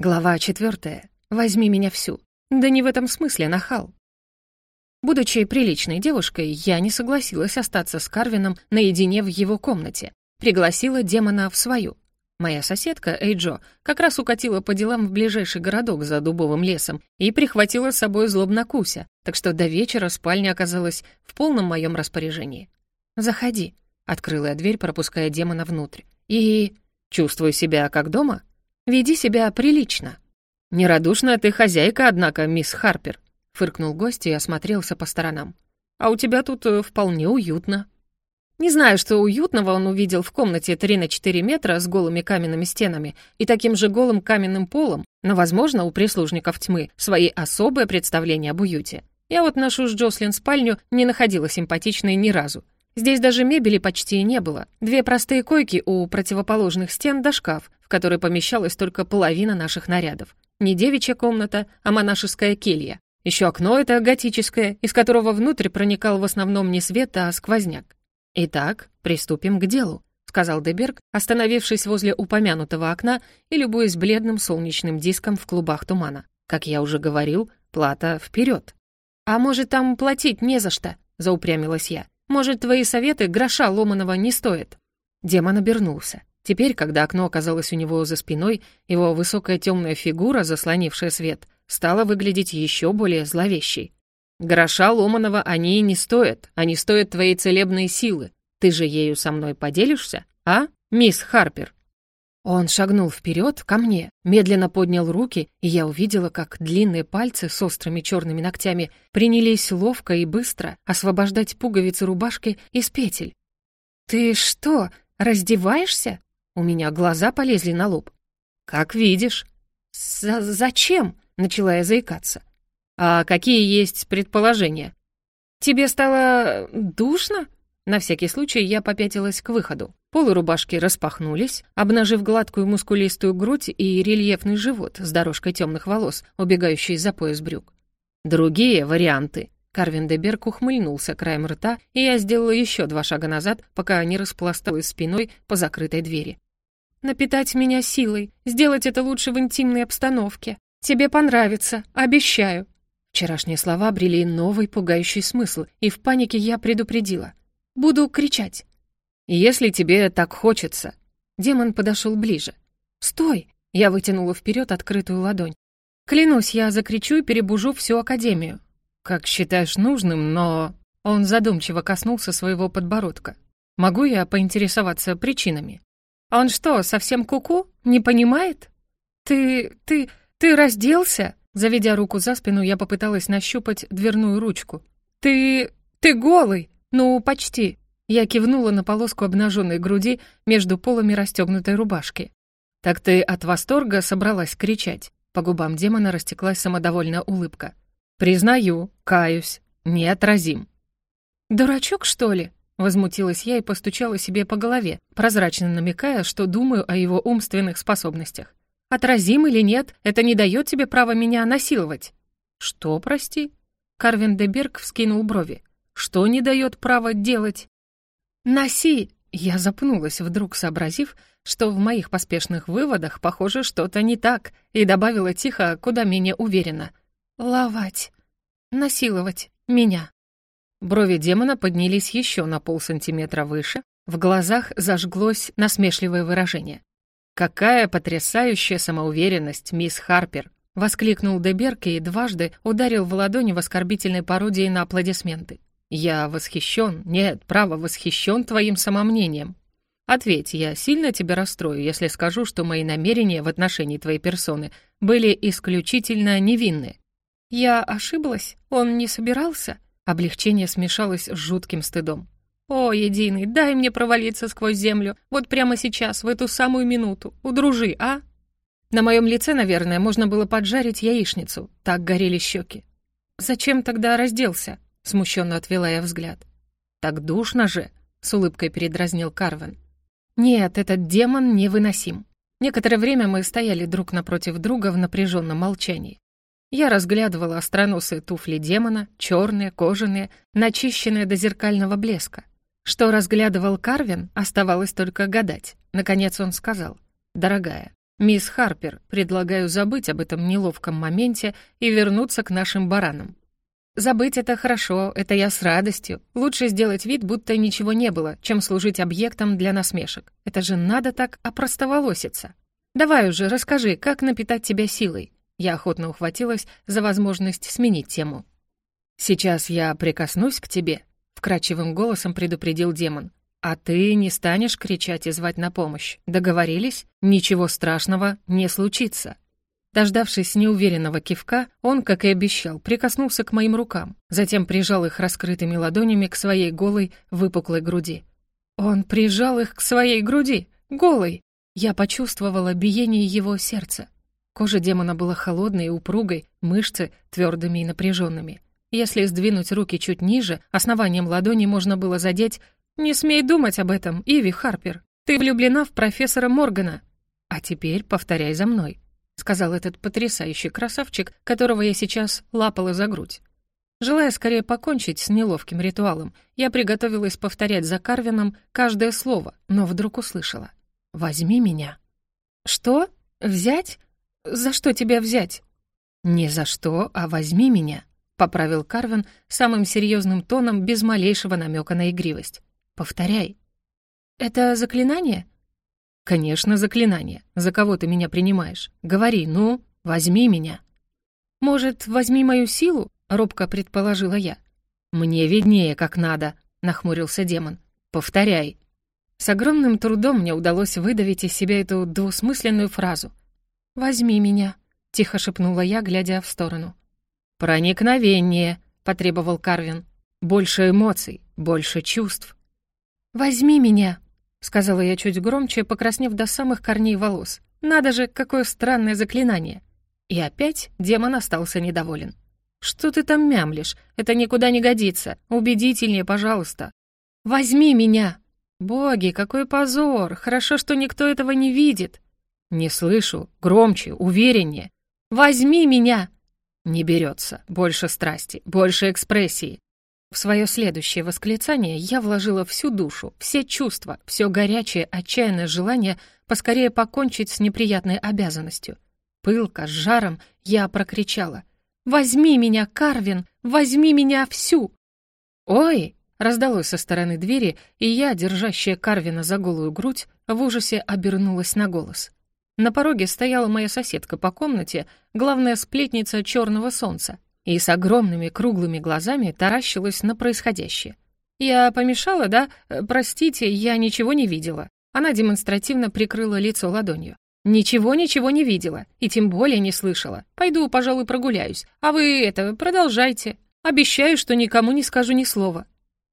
Глава четвертая. Возьми меня всю. Да не в этом смысле, нахал. Будучи приличной девушкой, я не согласилась остаться с Карвином наедине в его комнате. Пригласила демона в свою. Моя соседка, Эйджо, как раз укатила по делам в ближайший городок за дубовым лесом и прихватила с собой злобнокуся, так что до вечера спальня оказалась в полном моем распоряжении. «Заходи», — открыла я дверь, пропуская демона внутрь. «И... чувствую себя как дома? Веди себя прилично». «Нерадушная ты хозяйка, однако, мисс Харпер», — фыркнул гость и осмотрелся по сторонам. «А у тебя тут э, вполне уютно». Не знаю, что уютного он увидел в комнате 3 на 4 метра с голыми каменными стенами и таким же голым каменным полом, но, возможно, у прислужников тьмы свои особые представления об уюте. Я вот нашу с Джослин спальню не находила симпатичной ни разу. Здесь даже мебели почти не было. Две простые койки у противоположных стен да шкаф, в который помещалась только половина наших нарядов. Не девичья комната, а монашеская келья. Еще окно это готическое, из которого внутрь проникал в основном не свет, а сквозняк. «Итак, приступим к делу», — сказал Деберг, остановившись возле упомянутого окна и любуясь бледным солнечным диском в клубах тумана. «Как я уже говорил, плата вперед. «А может, там платить не за что?» — заупрямилась я. «Может, твои советы гроша ломаного не стоят?» Демон обернулся. Теперь, когда окно оказалось у него за спиной, его высокая темная фигура, заслонившая свет, стала выглядеть еще более зловещей. «Гроша ломаного они и не стоят, они стоят твоей целебной силы. Ты же ею со мной поделишься, а, мисс Харпер?» Он шагнул вперед ко мне, медленно поднял руки, и я увидела, как длинные пальцы с острыми черными ногтями принялись ловко и быстро освобождать пуговицы рубашки из петель. «Ты что, раздеваешься?» У меня глаза полезли на лоб. «Как видишь». З «Зачем?» — начала я заикаться. «А какие есть предположения?» «Тебе стало душно?» На всякий случай я попятилась к выходу. Полы рубашки распахнулись, обнажив гладкую мускулистую грудь и рельефный живот с дорожкой темных волос, убегающей за пояс брюк. Другие варианты. Карвин де Берг ухмыльнулся краем рта, и я сделала еще два шага назад, пока не распласталась спиной по закрытой двери напитать меня силой, сделать это лучше в интимной обстановке. Тебе понравится, обещаю». Вчерашние слова обрели новый пугающий смысл, и в панике я предупредила. «Буду кричать». «Если тебе так хочется». Демон подошел ближе. «Стой!» Я вытянула вперед открытую ладонь. «Клянусь, я закричу и перебужу всю Академию». «Как считаешь нужным, но...» Он задумчиво коснулся своего подбородка. «Могу я поинтересоваться причинами?» Он что, совсем куку? -ку? Не понимает? Ты... ты... ты разделся?» Заведя руку за спину, я попыталась нащупать дверную ручку. «Ты... ты голый! Ну, почти!» Я кивнула на полоску обнаженной груди между полами расстегнутой рубашки. «Так ты от восторга собралась кричать?» По губам демона растеклась самодовольная улыбка. «Признаю, каюсь, неотразим». «Дурачок, что ли?» Возмутилась я и постучала себе по голове, прозрачно намекая, что думаю о его умственных способностях. «Отразим или нет, это не дает тебе права меня насиловать». «Что, прости?» Карвин де Берг вскинул брови. «Что не дает права делать?» «Носи!» Я запнулась, вдруг сообразив, что в моих поспешных выводах, похоже, что-то не так, и добавила тихо, куда менее уверенно. «Ловать. Насиловать. Меня». Брови демона поднялись еще на полсантиметра выше, в глазах зажглось насмешливое выражение. «Какая потрясающая самоуверенность, мисс Харпер!» — воскликнул Деберк и дважды ударил в ладони в оскорбительной пародии на аплодисменты. «Я восхищен, нет, право, восхищен твоим самомнением. Ответь, я сильно тебя расстрою, если скажу, что мои намерения в отношении твоей персоны были исключительно невинны». «Я ошиблась? Он не собирался?» Облегчение смешалось с жутким стыдом. «О, единый, дай мне провалиться сквозь землю, вот прямо сейчас, в эту самую минуту. Удружи, а?» На моем лице, наверное, можно было поджарить яичницу, так горели щеки. «Зачем тогда разделся?» — смущенно отвела я взгляд. «Так душно же!» — с улыбкой передразнил Карвен. «Нет, этот демон невыносим. Некоторое время мы стояли друг напротив друга в напряженном молчании. Я разглядывала остроносые туфли демона, черные, кожаные, начищенные до зеркального блеска. Что разглядывал Карвин, оставалось только гадать. Наконец он сказал, «Дорогая, «Мисс Харпер, предлагаю забыть об этом неловком моменте и вернуться к нашим баранам». «Забыть это хорошо, это я с радостью. Лучше сделать вид, будто ничего не было, чем служить объектом для насмешек. Это же надо так опростоволоситься. Давай уже, расскажи, как напитать тебя силой». Я охотно ухватилась за возможность сменить тему. «Сейчас я прикоснусь к тебе», — вкрадчивым голосом предупредил демон. «А ты не станешь кричать и звать на помощь. Договорились? Ничего страшного не случится». Дождавшись неуверенного кивка, он, как и обещал, прикоснулся к моим рукам, затем прижал их раскрытыми ладонями к своей голой, выпуклой груди. Он прижал их к своей груди, голой. Я почувствовала биение его сердца. Кожа демона была холодной и упругой, мышцы твердыми и напряженными. Если сдвинуть руки чуть ниже, основанием ладони можно было задеть «Не смей думать об этом, Иви Харпер. Ты влюблена в профессора Моргана. А теперь повторяй за мной», — сказал этот потрясающий красавчик, которого я сейчас лапала за грудь. Желая скорее покончить с неловким ритуалом, я приготовилась повторять за Карвином каждое слово, но вдруг услышала. «Возьми меня». «Что? Взять? За что тебя взять?» «Не за что, а возьми меня», — поправил Карвин самым серьезным тоном, без малейшего намека на игривость. «Повторяй». «Это заклинание?» «Конечно, заклинание. За кого ты меня принимаешь? Говори, ну, возьми меня». «Может, возьми мою силу?» — робко предположила я. «Мне виднее, как надо», — нахмурился демон. «Повторяй». С огромным трудом мне удалось выдавить из себя эту двусмысленную фразу. «Возьми меня», — тихо шепнула я, глядя в сторону. «Проникновение», — потребовал Карвин. «Больше эмоций, больше чувств». «Возьми меня», — сказала я чуть громче, покраснев до самых корней волос. «Надо же, какое странное заклинание!» И опять демон остался недоволен. «Что ты там мямлишь? Это никуда не годится. Убедительнее, пожалуйста». «Возьми меня!» «Боги, какой позор! Хорошо, что никто этого не видит!» «Не слышу. Громче, увереннее!» «Возьми меня!» Не берется. Больше страсти, больше экспрессии. В свое следующее восклицание я вложила всю душу, все чувства, все горячее, отчаянное желание поскорее покончить с неприятной обязанностью. Пылко, с жаром я прокричала. «Возьми меня, Карвин! Возьми меня всю!» «Ой!» — раздалось со стороны двери, и я, держащая Карвина за голую грудь, в ужасе обернулась на голос. На пороге стояла моя соседка по комнате, главная сплетница черного солнца, и с огромными круглыми глазами таращилась на происходящее. «Я помешала, да? Э, простите, я ничего не видела». Она демонстративно прикрыла лицо ладонью. «Ничего, ничего не видела, и тем более не слышала. Пойду, пожалуй, прогуляюсь. А вы, это, продолжайте. Обещаю, что никому не скажу ни слова».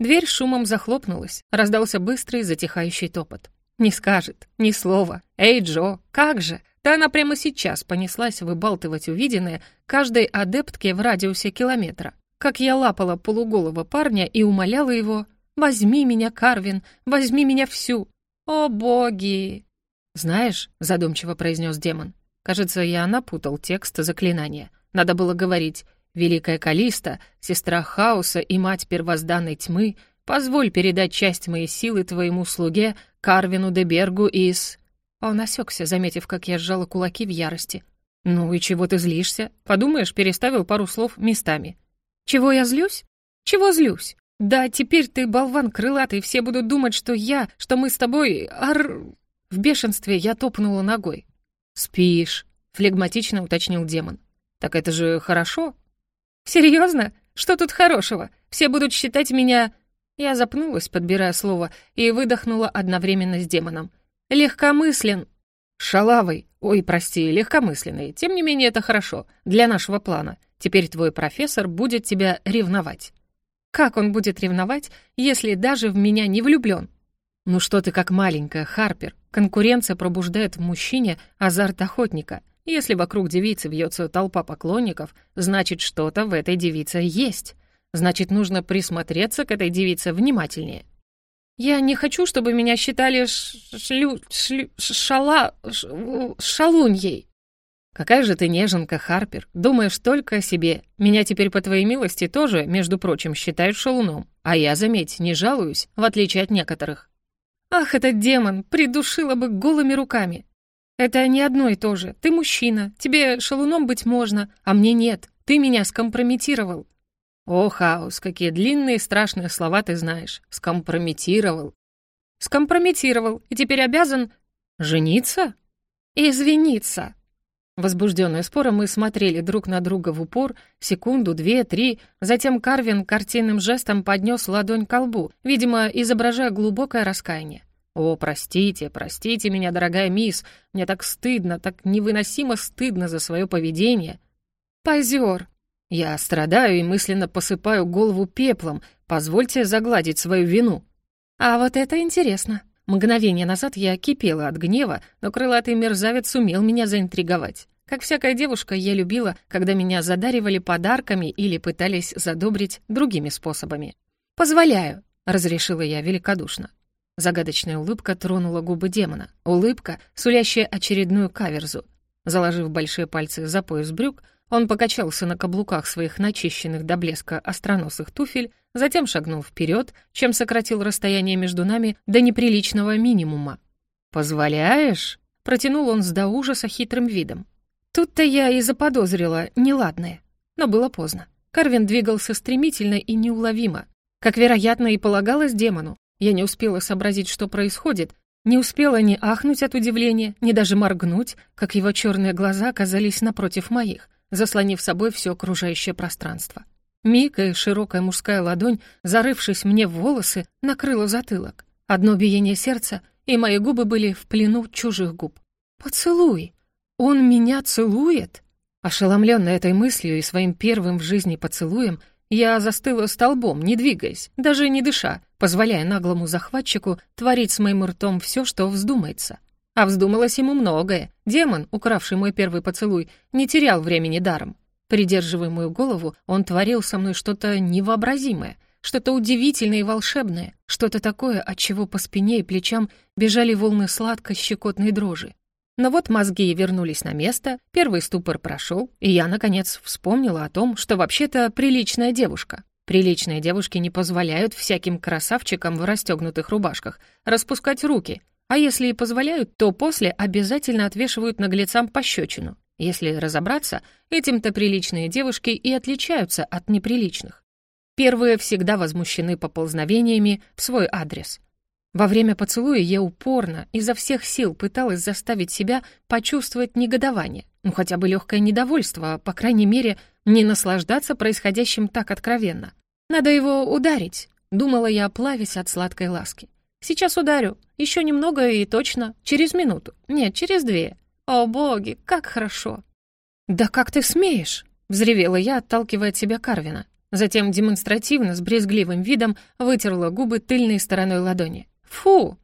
Дверь шумом захлопнулась, раздался быстрый затихающий топот. Не скажет, ни слова. «Эй, Джо, как же?» Да она прямо сейчас понеслась выбалтывать увиденное каждой адептке в радиусе километра. Как я лапала полуголого парня и умоляла его «Возьми меня, Карвин, возьми меня всю!» «О, боги!» «Знаешь», — задумчиво произнес демон, «кажется, я напутал текст заклинания. Надо было говорить «Великая Калиста, сестра хаоса и мать первозданной тьмы, позволь передать часть моей силы твоему слуге Карвину де Бергу из...» Он осекся, заметив, как я сжала кулаки в ярости. «Ну и чего ты злишься? Подумаешь, переставил пару слов местами». «Чего я злюсь? Чего злюсь? Да, теперь ты болван крылатый, все будут думать, что я, что мы с тобой... Ар...» В бешенстве я топнула ногой. «Спишь», — флегматично уточнил демон. «Так это же хорошо?» «Серьезно? Что тут хорошего? Все будут считать меня...» Я запнулась, подбирая слово, и выдохнула одновременно с демоном. «Легкомыслен!» «Шалавый! Ой, прости, легкомысленный. Тем не менее, это хорошо. Для нашего плана. Теперь твой профессор будет тебя ревновать». «Как он будет ревновать, если даже в меня не влюблен?» «Ну что ты как маленькая, Харпер. Конкуренция пробуждает в мужчине азарт охотника. Если вокруг девицы вьется толпа поклонников, значит, что-то в этой девице есть. Значит, нужно присмотреться к этой девице внимательнее. Я не хочу, чтобы меня считали шлю... шлю... шала... шалуньей. Какая же ты неженка, Харпер. Думаешь только о себе. Меня теперь, по твоей милости, тоже, между прочим, считают шалуном. А я, заметь, не жалуюсь, в отличие от некоторых. Ах, этот демон, придушила бы голыми руками. «Это не одно и то же. Ты мужчина, тебе шалуном быть можно, а мне нет. Ты меня скомпрометировал». «О, Хаус, какие длинные страшные слова ты знаешь. Скомпрометировал». «Скомпрометировал, и теперь обязан...» «Жениться?» «Извиниться». Возбужденные спором мы смотрели друг на друга в упор, секунду, две, три, затем Карвин картинным жестом поднес ладонь к лбу, видимо, изображая глубокое раскаяние. «О, простите, простите меня, дорогая мисс, мне так стыдно, так невыносимо стыдно за свое поведение». «Позер!» Я страдаю и мысленно посыпаю голову пеплом, позвольте загладить свою вину. А вот это интересно. Мгновение назад я кипела от гнева, но крылатый мерзавец сумел меня заинтриговать. Как всякая девушка, я любила, когда меня задаривали подарками или пытались задобрить другими способами. «Позволяю», — разрешила я великодушно. Загадочная улыбка тронула губы демона. Улыбка, сулящая очередную каверзу. Заложив большие пальцы за пояс брюк, он покачался на каблуках своих начищенных до блеска остроносых туфель, затем шагнул вперед, чем сократил расстояние между нами до неприличного минимума. «Позволяешь?» — протянул он с до ужаса хитрым видом. Тут-то я и заподозрила неладное. Но было поздно. Карвин двигался стремительно и неуловимо. Как, вероятно, и полагалось демону. Я не успела сообразить, что происходит, не успела ни ахнуть от удивления, ни даже моргнуть, как его черные глаза оказались напротив моих, заслонив собой все окружающее пространство. Миг и широкая мужская ладонь, зарывшись мне в волосы, накрыла затылок. Одно биение сердца, и мои губы были в плену чужих губ. «Поцелуй! Он меня целует!» Ошеломленная этой мыслью и своим первым в жизни поцелуем, я застыла столбом, не двигаясь, даже не дыша, позволяя наглому захватчику творить с моим ртом все, что вздумается. А вздумалось ему многое. Демон, укравший мой первый поцелуй, не терял времени даром. Придерживая мою голову, он творил со мной что-то невообразимое, что-то удивительное и волшебное, что-то такое, от чего по спине и плечам бежали волны сладко-щекотной дрожи. Но вот мозги вернулись на место, первый ступор прошел, и я, наконец, вспомнила о том, что вообще-то приличная девушка. Приличные девушки не позволяют всяким красавчикам в расстегнутых рубашках распускать руки — а если и позволяют, то после обязательно отвешивают наглецам пощечину. Если разобраться, этим-то приличные девушки и отличаются от неприличных. Первые всегда возмущены поползновениями в свой адрес. Во время поцелуя я упорно, изо всех сил пыталась заставить себя почувствовать негодование, ну хотя бы легкое недовольство, а, по крайней мере, не наслаждаться происходящим так откровенно. Надо его ударить, думала я, плавясь от сладкой ласки. Сейчас ударю. Еще немного и точно. Через минуту. Нет, через две. О, боги, как хорошо. Да как ты смеешь? Взревела я, отталкивая от себя Карвина. Затем демонстративно, с брезгливым видом, вытерла губы тыльной стороной ладони. «Фу!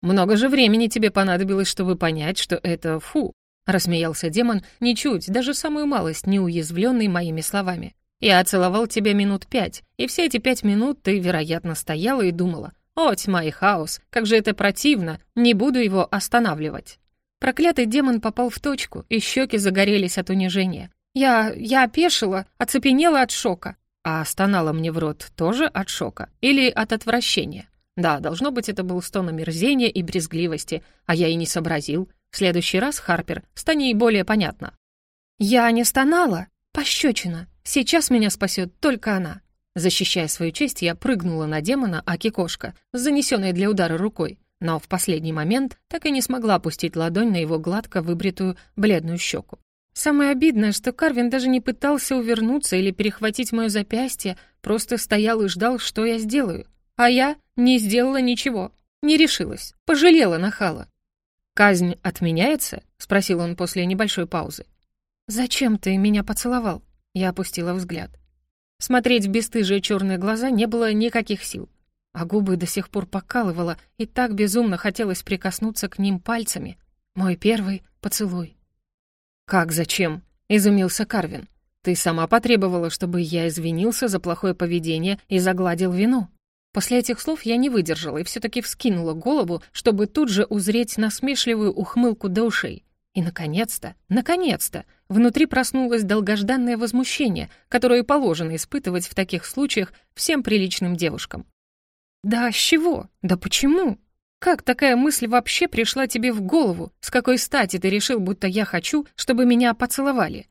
Много же времени тебе понадобилось, чтобы понять, что это фу!» Рассмеялся демон, ничуть, даже самую малость, не уязвленный моими словами. «Я целовал тебя минут пять, и все эти пять минут ты, вероятно, стояла и думала, о, тьма и хаос, как же это противно, не буду его останавливать. Проклятый демон попал в точку, и щеки загорелись от унижения. Я... я опешила, оцепенела от шока. А стонала мне в рот тоже от шока или от отвращения? Да, должно быть, это был стон омерзения и брезгливости, а я и не сообразил. В следующий раз, Харпер, станет более понятно. «Я не стонала. Пощечина. Сейчас меня спасет только она. Защищая свою честь, я прыгнула на демона Аки-кошка занесенной для удара рукой, но в последний момент так и не смогла опустить ладонь на его гладко выбритую бледную щеку. Самое обидное, что Карвин даже не пытался увернуться или перехватить мое запястье, просто стоял и ждал, что я сделаю. А я не сделала ничего, не решилась, пожалела нахала. «Казнь отменяется?» — спросил он после небольшой паузы. «Зачем ты меня поцеловал?» Я опустила взгляд. Смотреть в бесстыжие черные глаза не было никаких сил, а губы до сих пор покалывало, и так безумно хотелось прикоснуться к ним пальцами. Мой первый поцелуй. «Как зачем?» — изумился Карвин. «Ты сама потребовала, чтобы я извинился за плохое поведение и загладил вину». После этих слов я не выдержала и все таки вскинула голову, чтобы тут же узреть насмешливую ухмылку до ушей. И, наконец-то, наконец-то, внутри проснулось долгожданное возмущение, которое положено испытывать в таких случаях всем приличным девушкам. «Да с чего? Да почему?» Как такая мысль вообще пришла тебе в голову? С какой стати ты решил, будто я хочу, чтобы меня поцеловали?»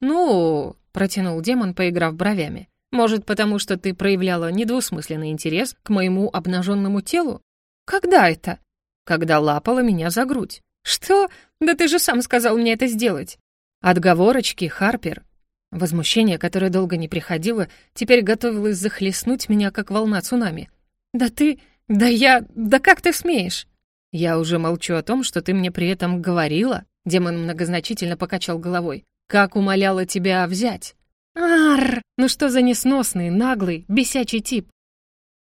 «Ну...» — протянул демон, поиграв бровями. «Может, потому что ты проявляла недвусмысленный интерес к моему обнаженному телу? Когда это?» «Когда лапала меня за грудь». «Что? Да ты же сам сказал мне это сделать!» «Отговорочки, Харпер!» Возмущение, которое долго не приходило, теперь готовилось захлестнуть меня, как волна цунами. «Да ты... Да я... Да как ты смеешь?» «Я уже молчу о том, что ты мне при этом говорила», демон многозначительно покачал головой. «Как умоляла тебя взять?» «Арр! Ну что за несносный, наглый, бесячий тип?